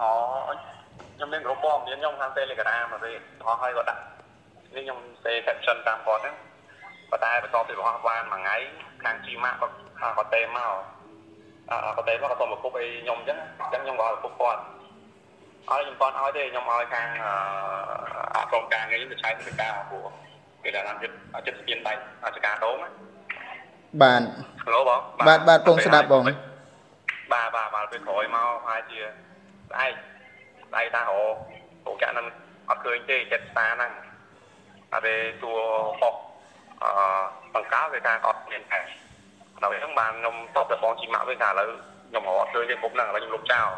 អូខ្ញុំមានក្រុមបងមានខ្ញុំខាង Telegram មកទេអស់ហើយក៏ដាក់នេះខ្ញុំ say caption តាមគាត់ហ្នឹងប៉ុន្តែបន្ទាប់ពីបោះបានមួយថ្ងៃខាង Gmax គាត់ខាងគាត់ទេមកអឺគាត់ទេមកគាត់សុំមកគប់អីខ្ញុំអញ្ចឹងអញ្ចឹងខ្ញុំក៏ឲ្យគប់គាត់ឲ្យខ្ញុំគាត់ឲ្យទេខ្ញុំឲ្យខាងអាក្រុមការងារខ្ញុំទៅឆែកទៅការមកព្រោះគេដល់តាមចិត្តចិត្តស្ពានដៃអាចការដងណាបាទហៅបងបាទបាទពងស្ដាប់បងបាទបាទបាទពេលក្រោយមកប្រហែលជា ស្អែកស្អែកថារោរកចាក់នឹងអត់ឃើញទេចិត្តស្តាហ្នឹងតែពេលតួហុកអឺបង្កើគេថាអត់មានតែដល់អញ្ចឹងបានខ្ញុំតបទៅបងជីម៉ាក់វិញថាឥឡូវខ្ញុំរកអត់ឃើញទេពុកហ្នឹងឥឡូវខ្ញុំលុបចោល